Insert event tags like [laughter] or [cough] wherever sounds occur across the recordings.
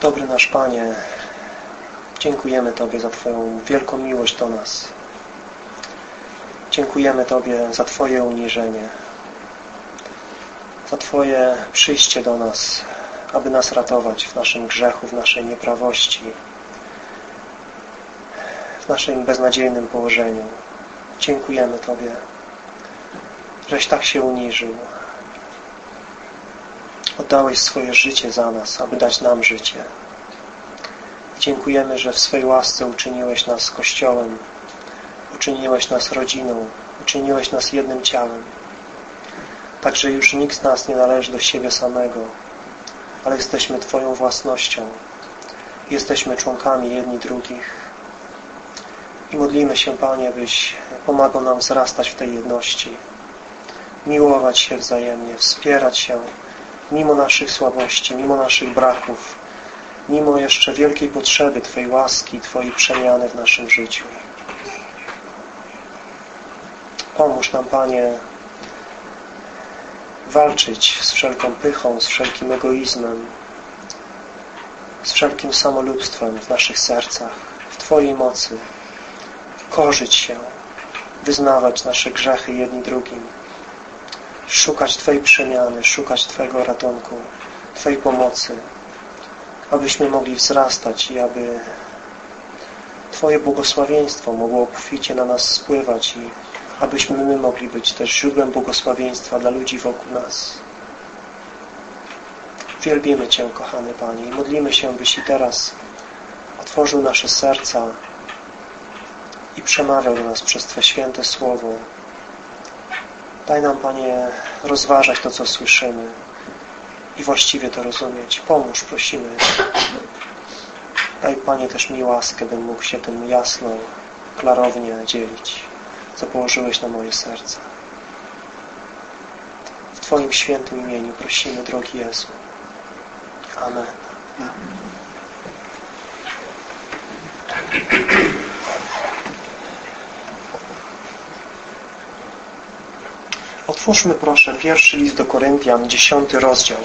Dobry nasz Panie, dziękujemy Tobie za Twoją wielką miłość do nas. Dziękujemy Tobie za Twoje uniżenie, za Twoje przyjście do nas, aby nas ratować w naszym grzechu, w naszej nieprawości, w naszym beznadziejnym położeniu. Dziękujemy Tobie, żeś tak się uniżył. Oddałeś swoje życie za nas, aby dać nam życie. Dziękujemy, że w swej łasce uczyniłeś nas Kościołem, uczyniłeś nas rodziną, uczyniłeś nas jednym ciałem. Także już nikt z nas nie należy do siebie samego, ale jesteśmy Twoją własnością. Jesteśmy członkami jedni drugich. I modlimy się, Panie, byś pomagał nam wzrastać w tej jedności, miłować się wzajemnie, wspierać się, mimo naszych słabości, mimo naszych braków, mimo jeszcze wielkiej potrzeby Twojej łaski, Twojej przemiany w naszym życiu. Pomóż nam, Panie, walczyć z wszelką pychą, z wszelkim egoizmem, z wszelkim samolubstwem w naszych sercach, w Twojej mocy, korzyć się, wyznawać nasze grzechy jedni drugim, szukać Twojej przemiany, szukać Twojego ratunku, Twojej pomocy, abyśmy mogli wzrastać i aby Twoje błogosławieństwo mogło obficie na nas spływać i abyśmy my mogli być też źródłem błogosławieństwa dla ludzi wokół nas. Wielbimy Cię, kochany Panie, i modlimy się, byś i teraz otworzył nasze serca i przemawiał do nas przez Twe święte Słowo. Daj nam, Panie, rozważać to, co słyszymy i właściwie to rozumieć. Pomóż, prosimy. Daj, Panie, też mi łaskę, bym mógł się tym jasno, klarownie dzielić, co położyłeś na moje serce. W Twoim świętym imieniu prosimy, drogi Jezu. Amen. Otwórzmy proszę pierwszy list do Koryntian, dziesiąty rozdział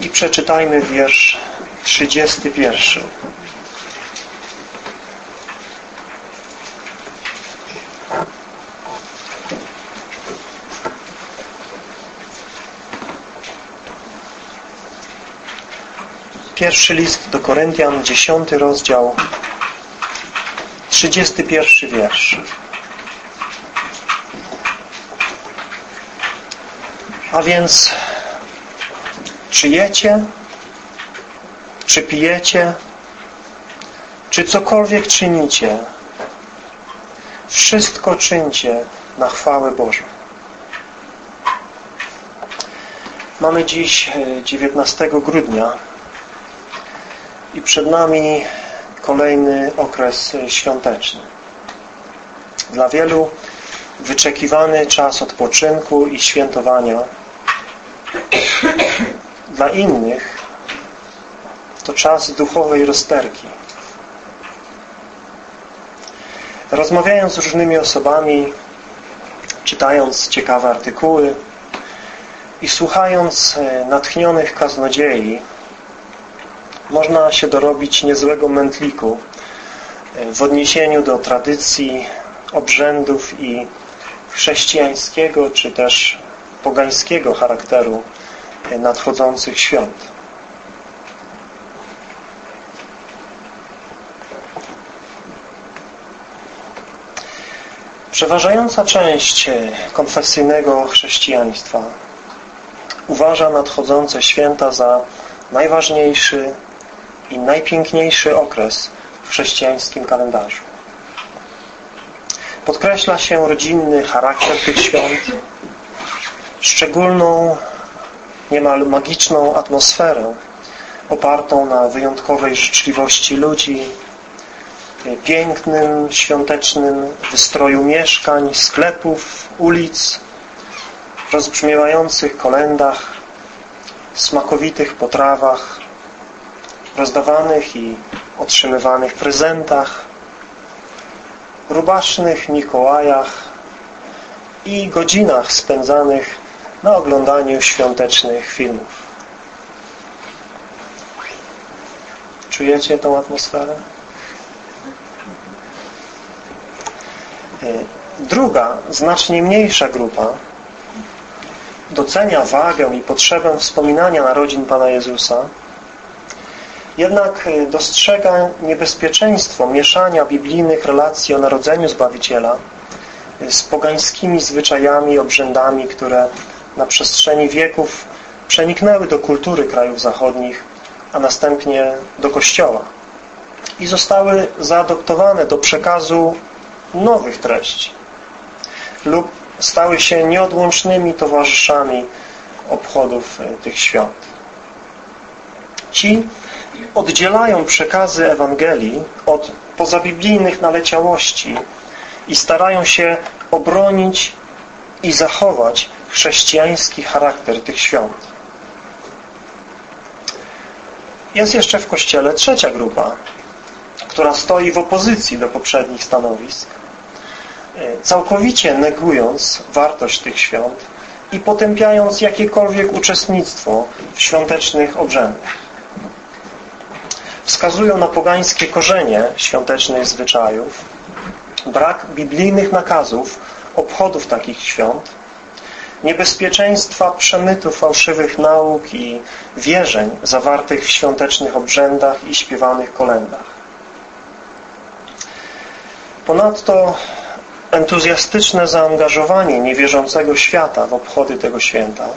i przeczytajmy wiersz trzydziesty pierwszy. Pierwszy list do Koryntian, dziesiąty rozdział, trzydziesty pierwszy wiersz. A więc czy jecie, czy pijecie, czy cokolwiek czynicie, wszystko czyńcie na chwałę Bożą. Mamy dziś 19 grudnia i przed nami kolejny okres świąteczny. Dla wielu wyczekiwany czas odpoczynku i świętowania. [coughs] Dla innych to czas duchowej rozterki. Rozmawiając z różnymi osobami, czytając ciekawe artykuły i słuchając natchnionych kaznodziei, można się dorobić niezłego mętliku w odniesieniu do tradycji, obrzędów i chrześcijańskiego czy też pogańskiego charakteru nadchodzących świąt. Przeważająca część konfesyjnego chrześcijaństwa uważa nadchodzące święta za najważniejszy i najpiękniejszy okres w chrześcijańskim kalendarzu. Podkreśla się rodzinny charakter tych świąt, szczególną, niemal magiczną atmosferę opartą na wyjątkowej życzliwości ludzi, pięknym, świątecznym wystroju mieszkań, sklepów, ulic, rozbrzmiewających kolendach, smakowitych potrawach, rozdawanych i otrzymywanych prezentach, rubasznych Mikołajach i godzinach spędzanych na oglądaniu świątecznych filmów. Czujecie tą atmosferę? E, druga, znacznie mniejsza grupa docenia wagę i potrzebę wspominania narodzin Pana Jezusa, jednak e, dostrzega niebezpieczeństwo mieszania biblijnych relacji o narodzeniu Zbawiciela e, z pogańskimi zwyczajami, obrzędami, które na przestrzeni wieków przeniknęły do kultury krajów zachodnich, a następnie do Kościoła i zostały zaadoptowane do przekazu nowych treści lub stały się nieodłącznymi towarzyszami obchodów e, tych świąt. Ci oddzielają przekazy Ewangelii od pozabiblijnych naleciałości i starają się obronić i zachować chrześcijański charakter tych świąt. Jest jeszcze w Kościele trzecia grupa, która stoi w opozycji do poprzednich stanowisk, e, całkowicie negując wartość tych świąt i potępiając jakiekolwiek uczestnictwo w świątecznych obrzędach. Wskazują na pogańskie korzenie świątecznych zwyczajów, brak biblijnych nakazów obchodów takich świąt, niebezpieczeństwa przemytu fałszywych nauk i wierzeń zawartych w świątecznych obrzędach i śpiewanych kolendach. Ponadto entuzjastyczne zaangażowanie niewierzącego świata w obchody tego święta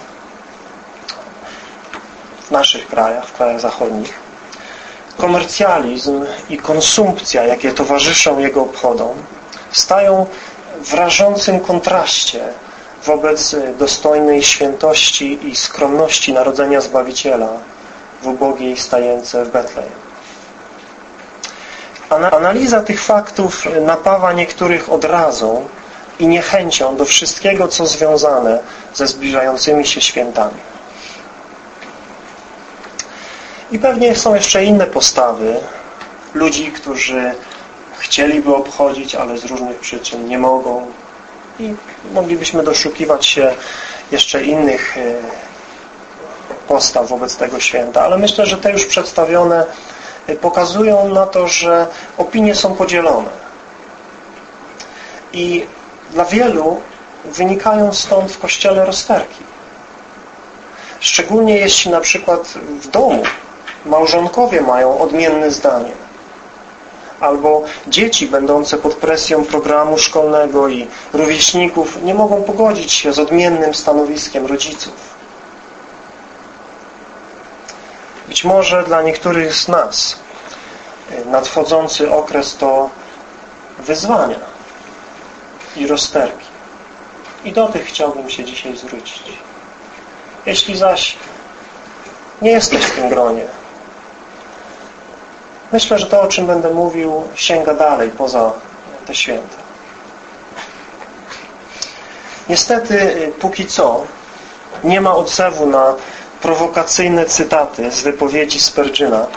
w naszych krajach, w krajach zachodnich, komercjalizm i konsumpcja, jakie towarzyszą jego obchodom, stają w rażącym kontraście wobec dostojnej świętości i skromności narodzenia Zbawiciela w ubogiej stajence w Betlejem. Analiza tych faktów napawa niektórych odrazą i niechęcią do wszystkiego, co związane ze zbliżającymi się świętami. I pewnie są jeszcze inne postawy ludzi, którzy chcieliby obchodzić, ale z różnych przyczyn nie mogą. I moglibyśmy doszukiwać się jeszcze innych e, postaw wobec tego święta. Ale myślę, że te już przedstawione e, pokazują na to, że opinie są podzielone. I dla wielu wynikają stąd w Kościele rozterki. Szczególnie jeśli na przykład w domu małżonkowie mają odmienne zdanie albo dzieci będące pod presją programu szkolnego i rówieśników nie mogą pogodzić się z odmiennym stanowiskiem rodziców. Być może dla niektórych z nas e, nadchodzący okres to wyzwania i rozterki. I do tych chciałbym się dzisiaj zwrócić. Jeśli zaś nie jesteś w tym gronie, Myślę, że to, o czym będę mówił, sięga dalej, poza te święta. Niestety, y, póki co, nie ma odzewu na prowokacyjne cytaty z wypowiedzi Spurgeona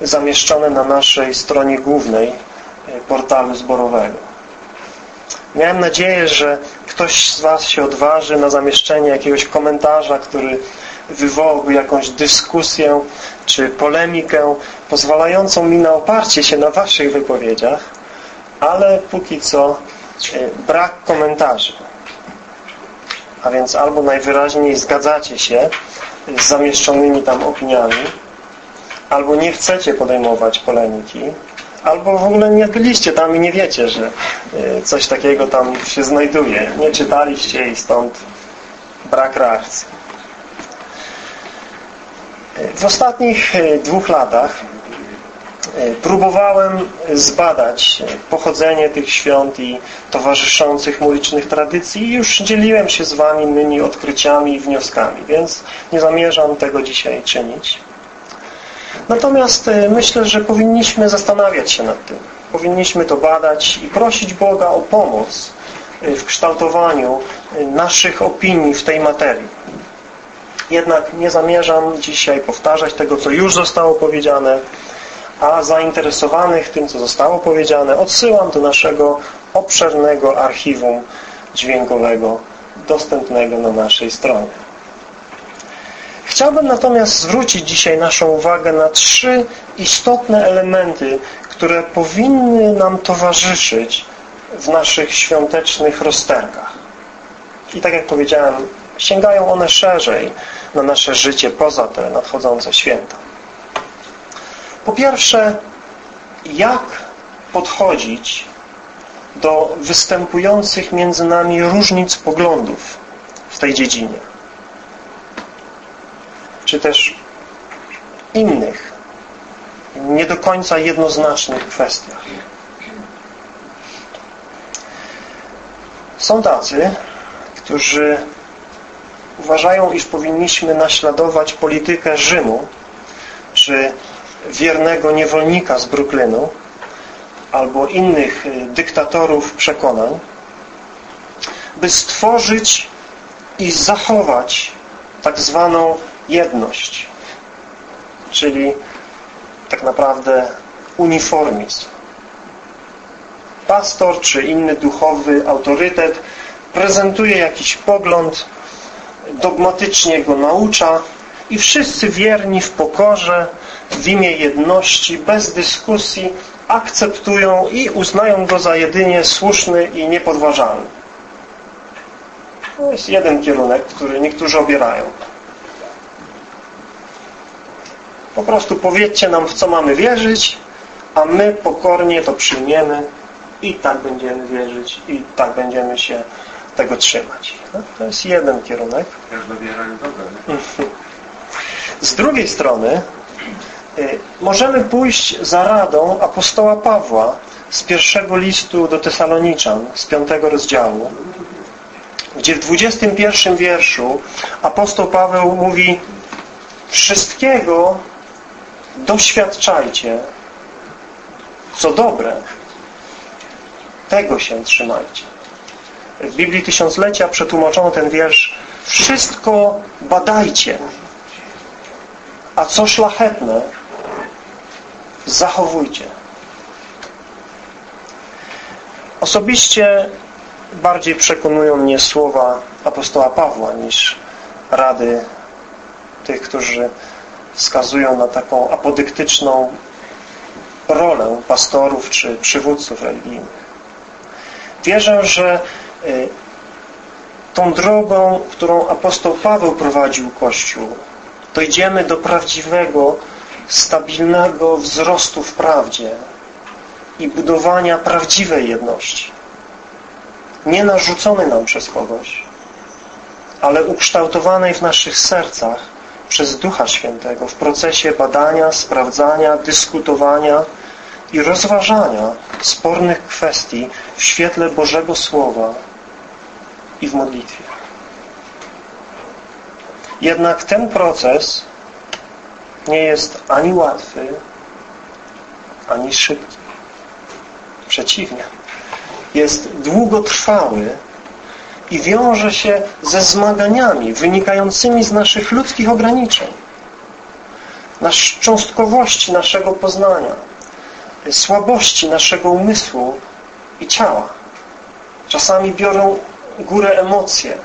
zamieszczone na naszej stronie głównej y, portalu zborowego. Miałem nadzieję, że ktoś z Was się odważy na zamieszczenie jakiegoś komentarza, który wywołałby jakąś dyskusję czy polemikę pozwalającą mi na oparcie się na Waszych wypowiedziach, ale póki co e, brak komentarzy. A więc albo najwyraźniej zgadzacie się z zamieszczonymi tam opiniami, albo nie chcecie podejmować polemiki, albo w ogóle nie byliście tam i nie wiecie, że e, coś takiego tam się znajduje. Nie czytaliście i stąd brak reakcji. W ostatnich e, dwóch latach e, próbowałem zbadać pochodzenie tych świąt i towarzyszących mu licznych tradycji i już dzieliłem się z Wami innymi odkryciami i wnioskami, więc nie zamierzam tego dzisiaj czynić. Natomiast e, myślę, że powinniśmy zastanawiać się nad tym. Powinniśmy to badać i prosić Boga o pomoc w kształtowaniu naszych opinii w tej materii. Jednak nie zamierzam dzisiaj powtarzać tego, co już zostało powiedziane, a zainteresowanych tym, co zostało powiedziane, odsyłam do naszego obszernego archiwum dźwiękowego dostępnego na naszej stronie. Chciałbym natomiast zwrócić dzisiaj naszą uwagę na trzy istotne elementy, które powinny nam towarzyszyć w naszych świątecznych rozterkach. I tak jak powiedziałem, sięgają one szerzej na nasze życie poza te nadchodzące święta. Po pierwsze, jak podchodzić do występujących między nami różnic poglądów w tej dziedzinie. Czy też innych, nie do końca jednoznacznych kwestiach. Są tacy, którzy uważają, iż powinniśmy naśladować politykę Rzymu, czy wiernego niewolnika z Brooklynu, albo innych y, dyktatorów przekonań, by stworzyć i zachować tak zwaną jedność, czyli tak naprawdę uniformizm. Pastor czy inny duchowy autorytet prezentuje jakiś pogląd, dogmatycznie go naucza i wszyscy wierni w pokorze, w imię jedności, bez dyskusji akceptują i uznają go za jedynie słuszny i niepodważalny. To jest jeden kierunek, który niektórzy obierają. Po prostu powiedzcie nam, w co mamy wierzyć, a my pokornie to przyjmiemy i tak będziemy wierzyć i tak będziemy się tego trzymać. No, to jest jeden kierunek. [laughs] Z drugiej strony y, możemy pójść za radą apostoła Pawła z pierwszego listu do Tesaloniczan, z piątego rozdziału, gdzie w 21 wierszu apostoł Paweł mówi wszystkiego doświadczajcie, co dobre, tego się trzymajcie. W Biblii Tysiąclecia przetłumaczono ten wiersz wszystko badajcie, a co szlachetne zachowujcie. Osobiście bardziej przekonują mnie słowa apostoła Pawła niż rady tych, którzy wskazują na taką apodyktyczną rolę pastorów czy przywódców religijnych. Wierzę, że tą drogą, którą apostoł Paweł prowadził Kościół, dojdziemy do prawdziwego, stabilnego wzrostu w prawdzie i budowania prawdziwej jedności. Nie narzuconej nam przez kogoś, ale ukształtowanej w naszych sercach przez Ducha Świętego w procesie badania, sprawdzania, dyskutowania i rozważania spornych kwestii w świetle Bożego Słowa i w modlitwie. Jednak ten proces nie jest ani łatwy, ani szybki. Przeciwnie. Jest długotrwały i wiąże się ze zmaganiami wynikającymi z naszych ludzkich ograniczeń, nasz cząstkowości naszego poznania, słabości naszego umysłu i ciała. Czasami biorą górę emocje.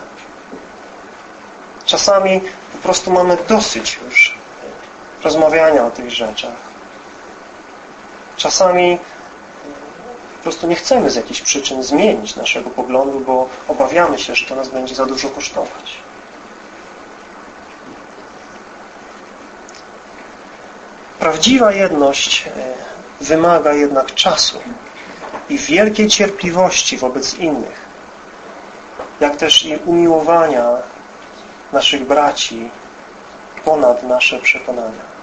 Czasami po prostu mamy dosyć już rozmawiania o tych rzeczach. Czasami prostu nie chcemy z jakichś przyczyn zmienić naszego poglądu, bo obawiamy się, że to nas będzie za dużo kosztować. Prawdziwa jedność e, wymaga jednak czasu i wielkiej cierpliwości wobec innych, jak też i umiłowania naszych braci ponad nasze przekonania.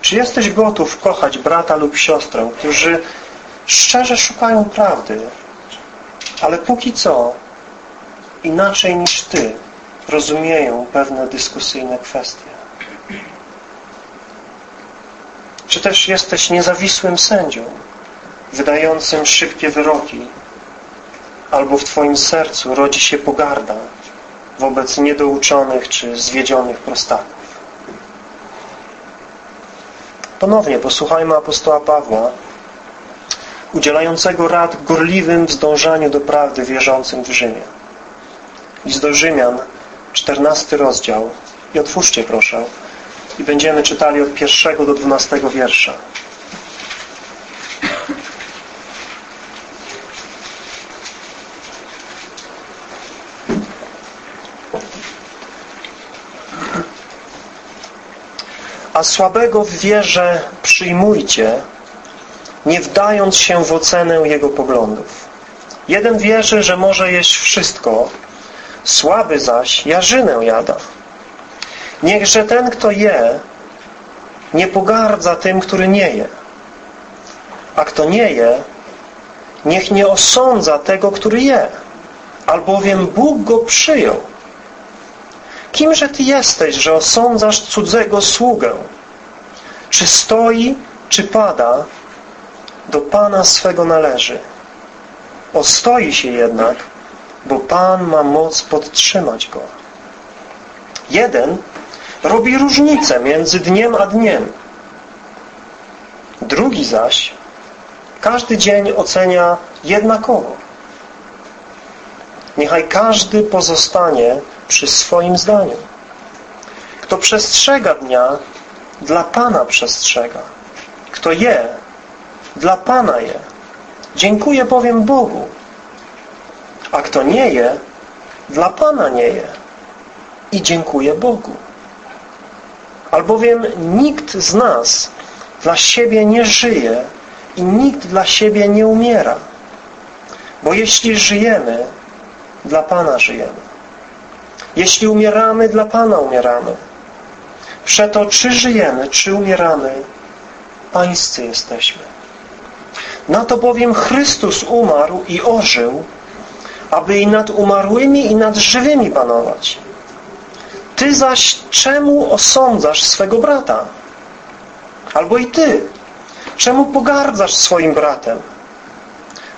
Czy jesteś gotów kochać brata lub siostrę, którzy szczerze szukają prawdy, ale póki co inaczej niż Ty rozumieją pewne dyskusyjne kwestie? Czy też jesteś niezawisłym sędzią, wydającym szybkie wyroki, albo w Twoim sercu rodzi się pogarda wobec niedouczonych czy zwiedzionych prostaków? Ponownie posłuchajmy apostoła Pawła, udzielającego rad gorliwym w zdążaniu do prawdy wierzącym w Rzymie. List do Rzymian, czternasty rozdział i otwórzcie proszę i będziemy czytali od pierwszego do dwunastego wiersza. A słabego w wierze przyjmujcie, nie wdając się w ocenę jego poglądów. Jeden wierzy, że może jeść wszystko, słaby zaś jarzynę jada. Niechże ten, kto je, nie pogardza tym, który nie je. A kto nie je, niech nie osądza tego, który je, albowiem Bóg go przyjął. Kimże Ty jesteś, że osądzasz cudzego sługę? Czy stoi, czy pada, do Pana swego należy. Ostoi się jednak, bo Pan ma moc podtrzymać go. Jeden robi różnicę między dniem a dniem. Drugi zaś każdy dzień ocenia jednakowo. Niechaj każdy pozostanie przy swoim zdaniu. Kto przestrzega dnia, dla Pana przestrzega. Kto je, dla Pana je. Dziękuję bowiem Bogu. A kto nie je, dla Pana nie je. I dziękuję Bogu. Albowiem nikt z nas dla siebie nie żyje i nikt dla siebie nie umiera. Bo jeśli żyjemy, dla Pana żyjemy. Jeśli umieramy, dla Pana umieramy. Przeto czy żyjemy, czy umieramy, Pańscy jesteśmy. Na to bowiem Chrystus umarł i ożył, aby i nad umarłymi, i nad żywymi panować. Ty zaś czemu osądzasz swego brata? Albo i ty, czemu pogardzasz swoim bratem?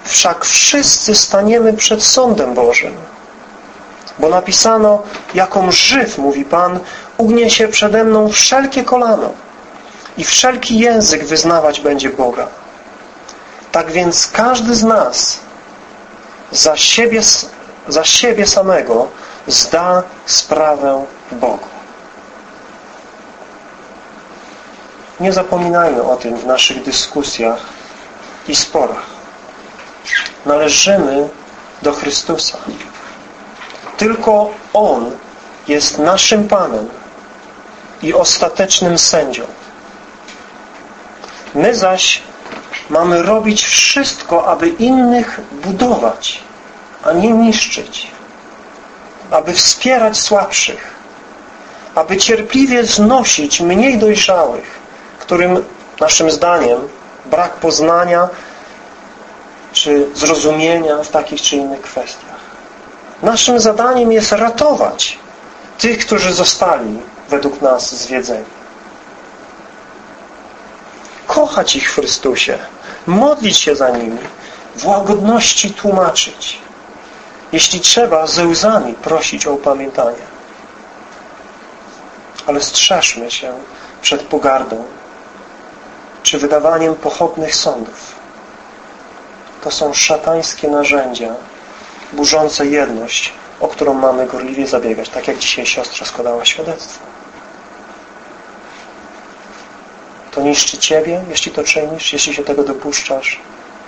Wszak wszyscy staniemy przed sądem Bożym. Bo napisano, jaką żyw, mówi Pan, ugnie się przede mną wszelkie kolano i wszelki język wyznawać będzie Boga. Tak więc każdy z nas za siebie, za siebie samego zda sprawę Bogu. Nie zapominajmy o tym w naszych dyskusjach i sporach. Należymy do Chrystusa. Tylko On jest naszym Panem i ostatecznym sędzią. My zaś mamy robić wszystko, aby innych budować, a nie niszczyć. Aby wspierać słabszych. Aby cierpliwie znosić mniej dojrzałych, którym naszym zdaniem brak poznania czy zrozumienia w takich czy innych kwestiach. Naszym zadaniem jest ratować tych, którzy zostali według nas zwiedzeni. Kochać ich w Chrystusie, modlić się za nimi, w łagodności tłumaczyć. Jeśli trzeba, ze łzami prosić o upamiętanie. Ale strzeżmy się przed pogardą czy wydawaniem pochopnych sądów. To są szatańskie narzędzia burzące jedność, o którą mamy gorliwie zabiegać, tak jak dzisiaj siostra składała świadectwo. To niszczy Ciebie, jeśli to czynisz, jeśli się tego dopuszczasz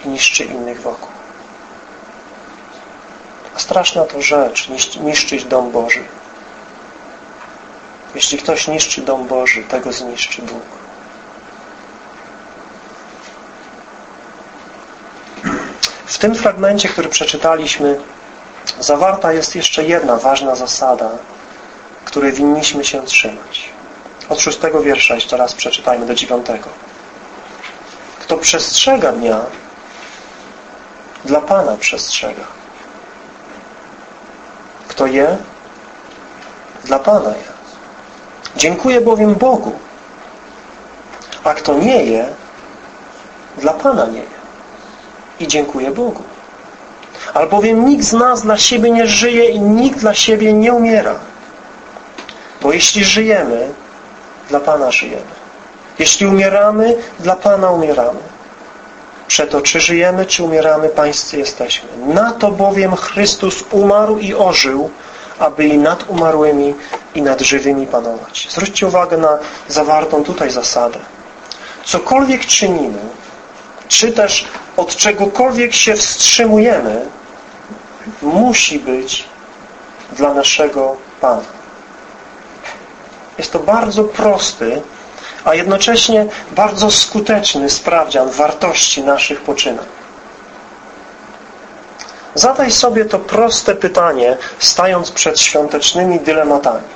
i niszczy innych wokół. A straszna to rzecz, niszczyć dom Boży. Jeśli ktoś niszczy dom Boży, tego zniszczy Bóg. Tym fragmencie, który przeczytaliśmy, zawarta jest jeszcze jedna ważna zasada, której winniśmy się trzymać. Od szóstego wiersza jeszcze raz przeczytajmy do dziewiątego. Kto przestrzega dnia, dla Pana przestrzega. Kto je, dla Pana je. Dziękuję bowiem Bogu. A kto nie je, dla Pana nie je. I dziękuję Bogu. Albowiem nikt z nas dla siebie nie żyje i nikt dla siebie nie umiera. Bo jeśli żyjemy, dla Pana żyjemy. Jeśli umieramy, dla Pana umieramy. Przeto czy żyjemy, czy umieramy, Pańscy jesteśmy. Na to bowiem Chrystus umarł i ożył, aby i nad umarłymi, i nad żywymi panować. Zwróćcie uwagę na zawartą tutaj zasadę. Cokolwiek czynimy, czy też od czegokolwiek się wstrzymujemy, musi być dla naszego Pana. Jest to bardzo prosty, a jednocześnie bardzo skuteczny sprawdzian wartości naszych poczynań. Zadaj sobie to proste pytanie, stając przed świątecznymi dylematami.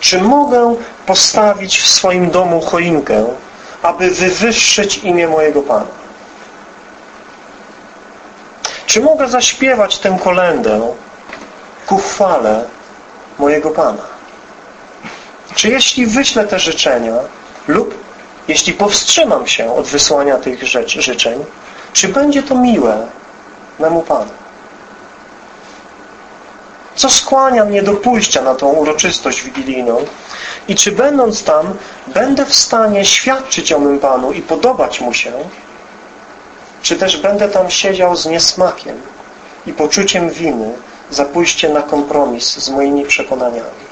Czy mogę postawić w swoim domu choinkę, aby wywyższyć imię mojego Pana? Czy mogę zaśpiewać tę kolędę ku chwale mojego Pana? Czy jeśli wyślę te życzenia lub jeśli powstrzymam się od wysłania tych rzecz, życzeń, czy będzie to miłe memu Panu? Co skłania mnie do pójścia na tą uroczystość wigilijną? I czy będąc tam będę w stanie świadczyć o mym Panu i podobać Mu się, czy też będę tam siedział z niesmakiem i poczuciem winy za pójście na kompromis z moimi przekonaniami.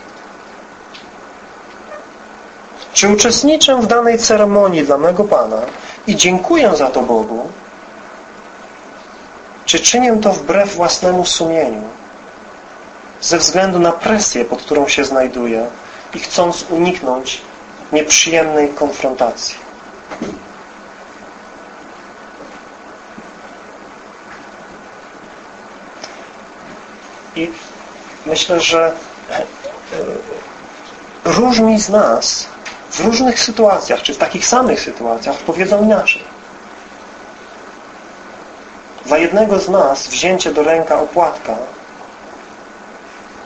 Czy uczestniczę w danej ceremonii dla mego Pana i dziękuję za to Bogu, czy czynię to wbrew własnemu sumieniu, ze względu na presję, pod którą się znajduję i chcąc uniknąć nieprzyjemnej konfrontacji. I myślę, że e, różni z nas w różnych sytuacjach, czy w takich samych sytuacjach odpowiedzą inaczej. Dla jednego z nas wzięcie do ręka opłatka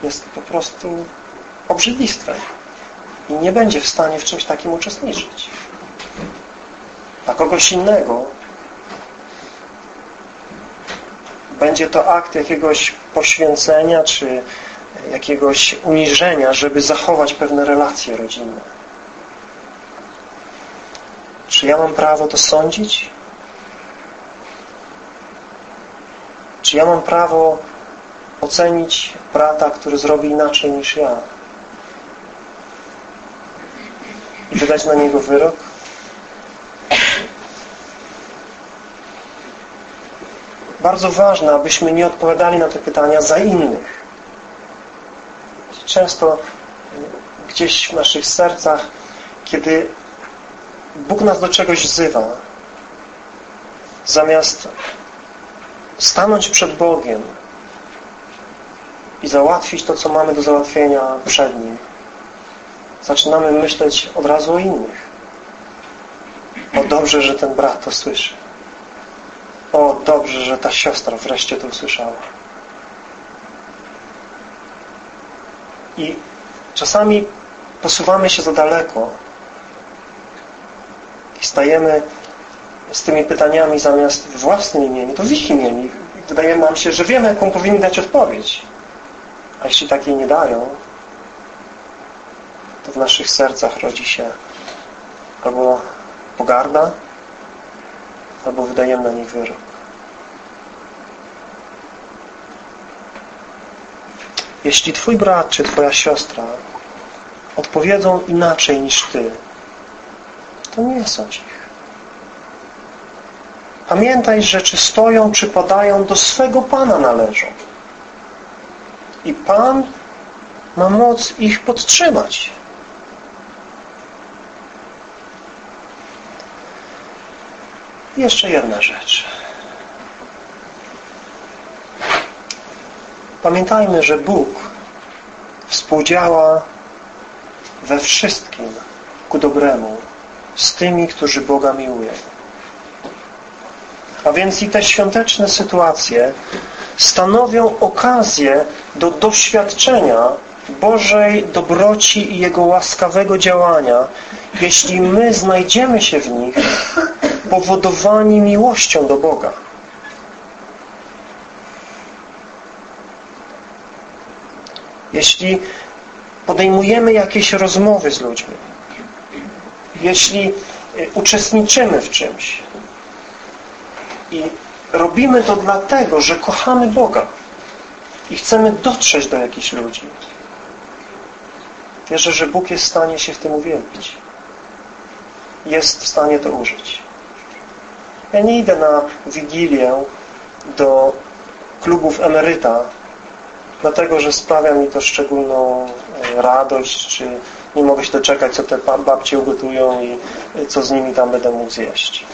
jest po prostu obrzydlistwem i nie będzie w stanie w czymś takim uczestniczyć. Dla kogoś innego będzie to akt jakiegoś poświęcenia czy jakiegoś uniżenia, żeby zachować pewne relacje rodzinne. Czy ja mam prawo to sądzić? Czy ja mam prawo ocenić brata, który zrobi inaczej niż ja? I wydać na niego wyrok? Bardzo ważne, abyśmy nie odpowiadali na te pytania za innych. Często gdzieś w naszych sercach, kiedy Bóg nas do czegoś wzywa, zamiast stanąć przed Bogiem i załatwić to, co mamy do załatwienia przed Nim, zaczynamy myśleć od razu o innych. O dobrze, że ten brat to słyszy. O dobrze, że ta siostra wreszcie to usłyszała. I czasami posuwamy się za daleko i stajemy z tymi pytaniami zamiast własnym imieniu, to w ich imieniu. Wydaje nam się, że wiemy, jaką powinni dać odpowiedź. A jeśli takiej nie dają, to w naszych sercach rodzi się albo pogarda, albo wydajemy na nich wyrok. Jeśli Twój brat czy Twoja siostra odpowiedzą inaczej niż Ty, to nie sądź ich. Pamiętaj, że czy stoją, czy padają, do swego Pana należą. I Pan ma moc ich podtrzymać. Jeszcze jedna rzecz. Pamiętajmy, że Bóg współdziała we wszystkim ku dobremu z tymi, którzy Boga miłują. A więc i te świąteczne sytuacje stanowią okazję do doświadczenia Bożej dobroci i Jego łaskawego działania, jeśli my znajdziemy się w nich powodowani miłością do Boga. Jeśli podejmujemy jakieś rozmowy z ludźmi, jeśli y, uczestniczymy w czymś i robimy to dlatego, że kochamy Boga i chcemy dotrzeć do jakichś ludzi. Wierzę, że Bóg jest w stanie się w tym uwielbić. Jest w stanie to użyć. Ja nie idę na Wigilię do klubów emeryta, dlatego, że sprawia mi to szczególną e, radość, czy nie mogę się doczekać, co te babcie ugotują i e, co z nimi tam będę mógł zjeść.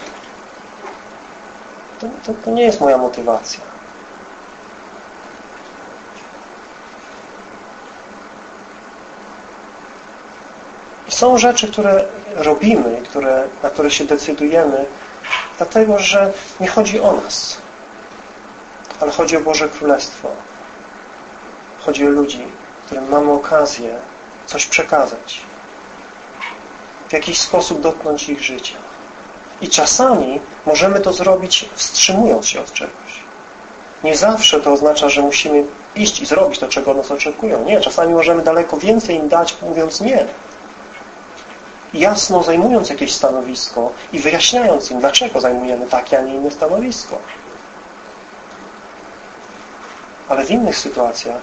To, to, to nie jest moja motywacja. Są rzeczy, które robimy, które, na które się decydujemy, dlatego, że nie chodzi o nas, ale chodzi o Boże Królestwo. Chodzi o ludzi, którym mamy okazję coś przekazać. W jakiś sposób dotknąć ich życia. I czasami możemy to zrobić wstrzymując się od czegoś. Nie zawsze to oznacza, że musimy iść i zrobić to, czego nas oczekują. Nie, czasami możemy daleko więcej im dać, mówiąc nie jasno zajmując jakieś stanowisko i wyjaśniając im, dlaczego zajmujemy takie, a nie inne stanowisko. Ale w innych sytuacjach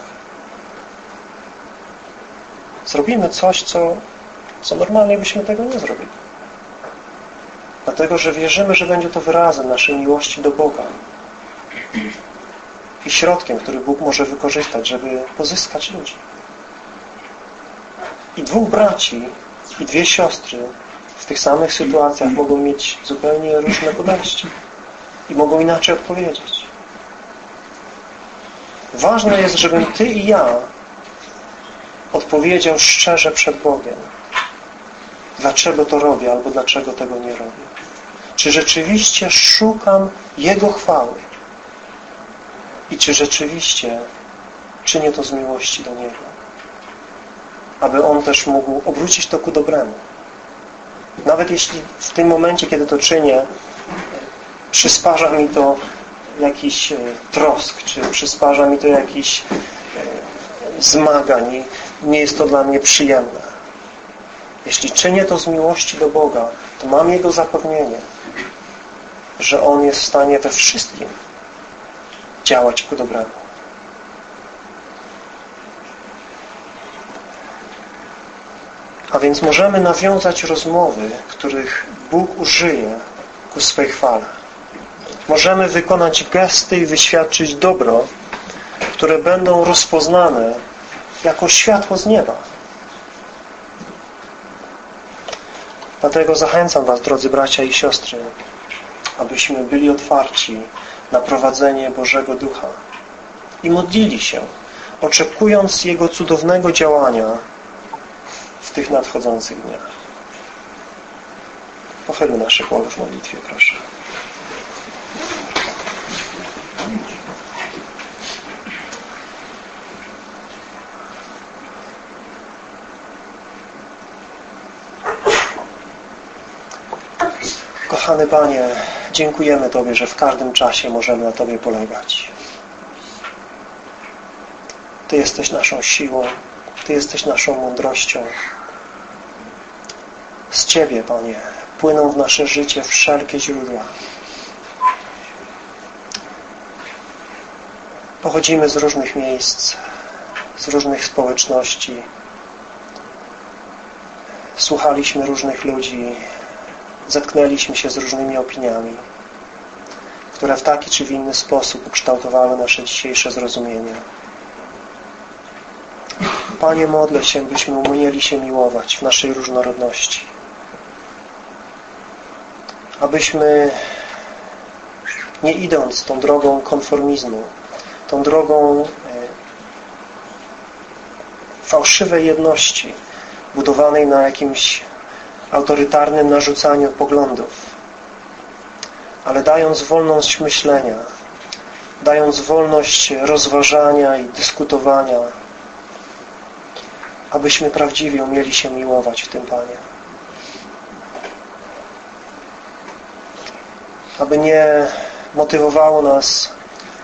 zrobimy coś, co, co normalnie byśmy tego nie zrobili. Dlatego, że wierzymy, że będzie to wyrazem naszej miłości do Boga i środkiem, który Bóg może wykorzystać, żeby pozyskać ludzi. I dwóch braci i dwie siostry w tych samych sytuacjach mogą mieć zupełnie różne podejście i mogą inaczej odpowiedzieć. Ważne jest, żebym Ty i ja odpowiedział szczerze przed Bogiem. Dlaczego to robię, albo dlaczego tego nie robię. Czy rzeczywiście szukam Jego chwały? I czy rzeczywiście czynię to z miłości do Niego? aby on też mógł obrócić to ku dobremu. Nawet jeśli w tym momencie, kiedy to czynię, przysparza mi to jakiś e, trosk, czy przysparza mi to jakiś e, zmagań i nie jest to dla mnie przyjemne. Jeśli czynię to z miłości do Boga, to mam Jego zapewnienie, że On jest w stanie we wszystkim działać ku dobremu. A więc możemy nawiązać rozmowy, których Bóg użyje ku swej chwale. Możemy wykonać gesty i wyświadczyć dobro, które będą rozpoznane jako światło z nieba. Dlatego zachęcam Was, drodzy bracia i siostry, abyśmy byli otwarci na prowadzenie Bożego Ducha i modlili się, oczekując Jego cudownego działania w tych nadchodzących dniach. Pochylmy nasze głowy w modlitwie, proszę. Kochany Panie, dziękujemy Tobie, że w każdym czasie możemy na Tobie polegać. Ty jesteś naszą siłą, Ty jesteś naszą mądrością. Z Ciebie, Panie, płyną w nasze życie wszelkie źródła. Pochodzimy z różnych miejsc, z różnych społeczności. Słuchaliśmy różnych ludzi, zetknęliśmy się z różnymi opiniami, które w taki czy w inny sposób ukształtowały nasze dzisiejsze zrozumienie. Panie, modlę się, byśmy umieli się miłować w naszej różnorodności. Abyśmy nie idąc tą drogą konformizmu, tą drogą e, fałszywej jedności, budowanej na jakimś autorytarnym narzucaniu poglądów, ale dając wolność myślenia, dając wolność rozważania i dyskutowania, abyśmy prawdziwie umieli się miłować w tym Panie. Aby nie motywowało nas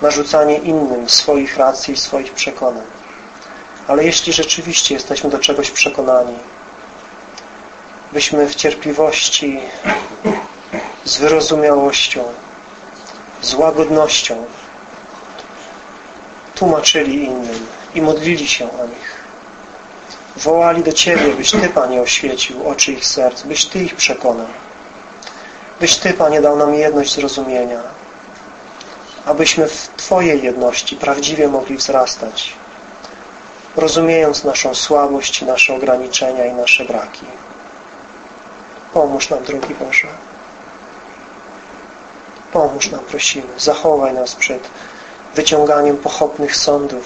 narzucanie innym swoich racji i swoich przekonań. Ale jeśli rzeczywiście jesteśmy do czegoś przekonani, byśmy w cierpliwości, z wyrozumiałością, z łagodnością tłumaczyli innym i modlili się o nich. Wołali do Ciebie, byś Ty, Panie, oświecił oczy ich serc, byś Ty ich przekonał. Byś Ty, Panie, dał nam jedność zrozumienia, abyśmy w Twojej jedności prawdziwie mogli wzrastać, rozumiejąc naszą słabość, nasze ograniczenia i nasze braki. Pomóż nam, drogi Boże. Pomóż nam, prosimy. Zachowaj nas przed wyciąganiem pochopnych sądów,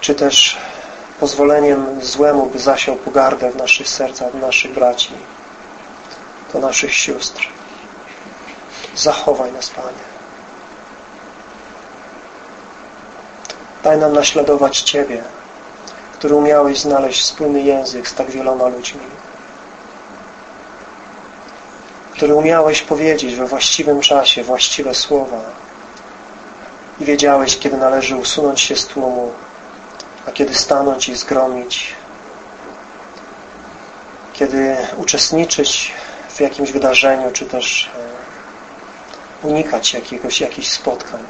czy też pozwoleniem złemu, by zasiał pogardę w naszych sercach, w naszych braci, do naszych sióstr. Zachowaj nas, Panie. Daj nam naśladować Ciebie, który umiałeś znaleźć wspólny język z tak wieloma ludźmi. Który umiałeś powiedzieć we właściwym czasie właściwe słowa i wiedziałeś, kiedy należy usunąć się z tłumu, a kiedy stanąć i zgromić, kiedy uczestniczyć w jakimś wydarzeniu, czy też e, unikać jakiegoś, jakichś spotkań.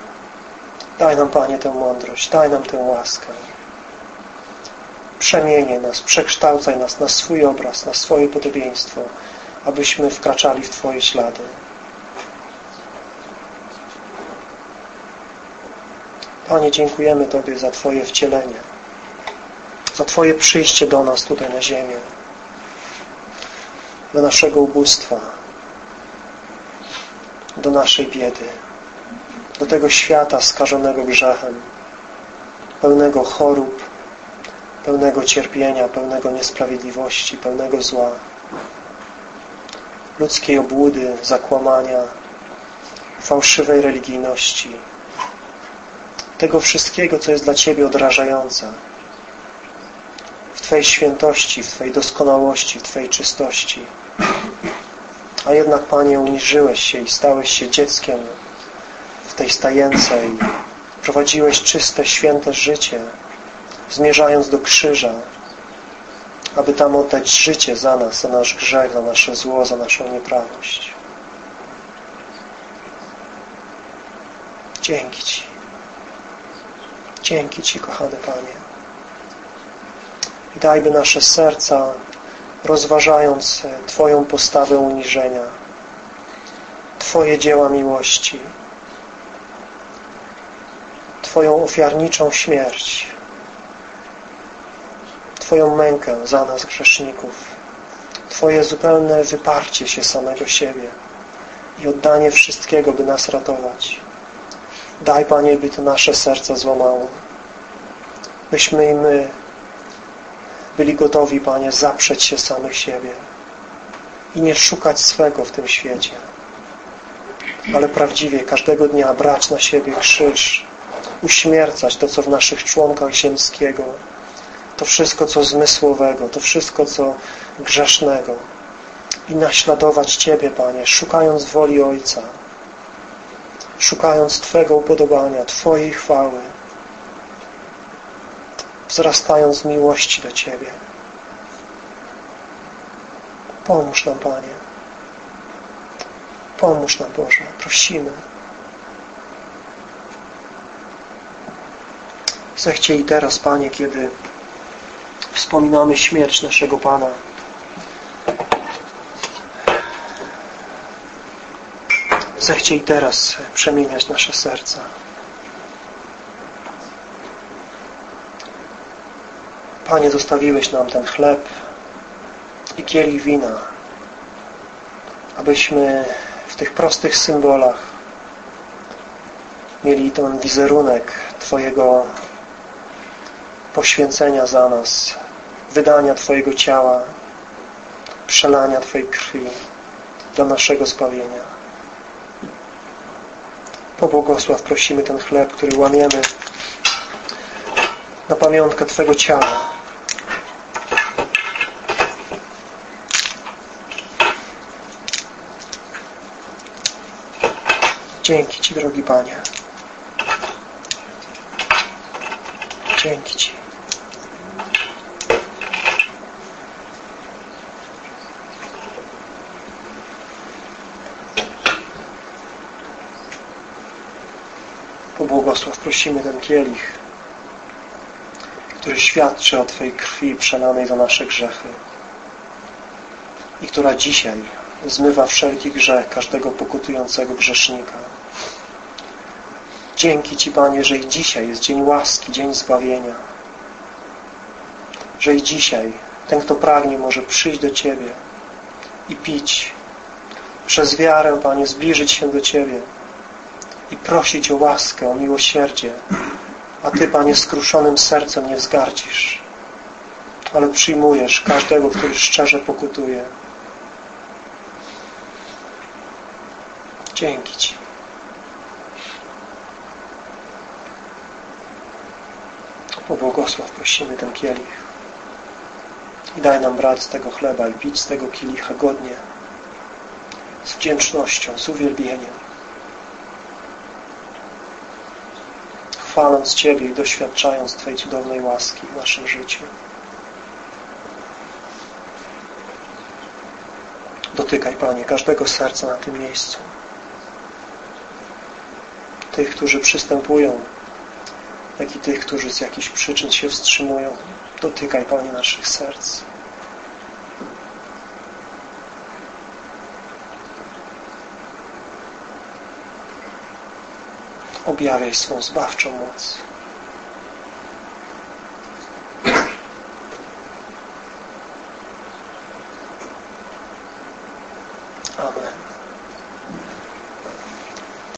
Daj nam, Panie, tę mądrość, daj nam tę łaskę. Przemienię nas, przekształcaj nas na swój obraz, na swoje podobieństwo, abyśmy wkraczali w Twoje ślady. Panie, dziękujemy Tobie za Twoje wcielenie, za Twoje przyjście do nas tutaj na ziemię, do naszego ubóstwa, do naszej biedy do tego świata skażonego grzechem, pełnego chorób, pełnego cierpienia, pełnego niesprawiedliwości, pełnego zła, ludzkiej obłudy, zakłamania, fałszywej religijności, tego wszystkiego, co jest dla Ciebie odrażające. W Twojej świętości, w Twojej doskonałości, w Twojej czystości. A jednak, Panie, uniżyłeś się i stałeś się dzieckiem w tej stajence i prowadziłeś czyste, święte życie, zmierzając do krzyża, aby tam oddać życie za nas, za nasz grzech, za nasze zło, za naszą nieprawość. Dzięki Ci. Dzięki Ci, kochany Panie. I dajby nasze serca, rozważając Twoją postawę uniżenia, Twoje dzieła miłości, Twoją ofiarniczą śmierć, Twoją mękę za nas grzeszników, Twoje zupełne wyparcie się samego siebie i oddanie wszystkiego, by nas ratować. Daj, Panie, by to nasze serce złamało, byśmy i my byli gotowi, Panie, zaprzeć się samych siebie i nie szukać swego w tym świecie, ale prawdziwie każdego dnia brać na siebie krzyż uśmiercać to, co w naszych członkach ziemskiego, to wszystko, co zmysłowego, to wszystko, co grzesznego i naśladować Ciebie, Panie, szukając woli Ojca, szukając Twego upodobania, Twojej chwały, wzrastając w miłości do Ciebie. Pomóż nam, Panie. Pomóż nam, Boże. Prosimy. Zechciej teraz, Panie, kiedy wspominamy śmierć naszego Pana, Zechciej teraz przemieniać nasze serca. Panie, zostawiłeś nam ten chleb i kielich wina, abyśmy w tych prostych symbolach mieli ten wizerunek Twojego poświęcenia za nas, wydania Twojego ciała, przelania Twojej krwi dla naszego zbawienia. Pobłogosław prosimy ten chleb, który łamiemy na pamiątkę Twojego ciała. Dzięki Ci, drogi Panie. Dzięki Ci. Pobłogosław, prosimy ten kielich, który świadczy o Twojej krwi przelanej za nasze grzechy i która dzisiaj zmywa wszelki grzech każdego pokutującego grzesznika. Dzięki Ci, Panie, że i dzisiaj jest dzień łaski, dzień zbawienia. Że i dzisiaj ten, kto pragnie, może przyjść do Ciebie i pić. Przez wiarę, Panie, zbliżyć się do Ciebie i prosić o łaskę, o miłosierdzie. A Ty, Panie, skruszonym sercem nie wzgardzisz, ale przyjmujesz każdego, który szczerze pokutuje. Dzięki Ci. Pobłogosław, prosimy ten kielich. I daj nam brać z tego chleba i pić z tego kielicha godnie, z wdzięcznością, z uwielbieniem. Chwaląc Ciebie i doświadczając Twojej cudownej łaski w naszym życiu. Dotykaj, Panie, każdego serca na tym miejscu. Tych, którzy przystępują jak i tych, którzy z jakichś przyczyn się wstrzymują. Dotykaj, Panie, naszych serc. Objawiaj swą zbawczą moc.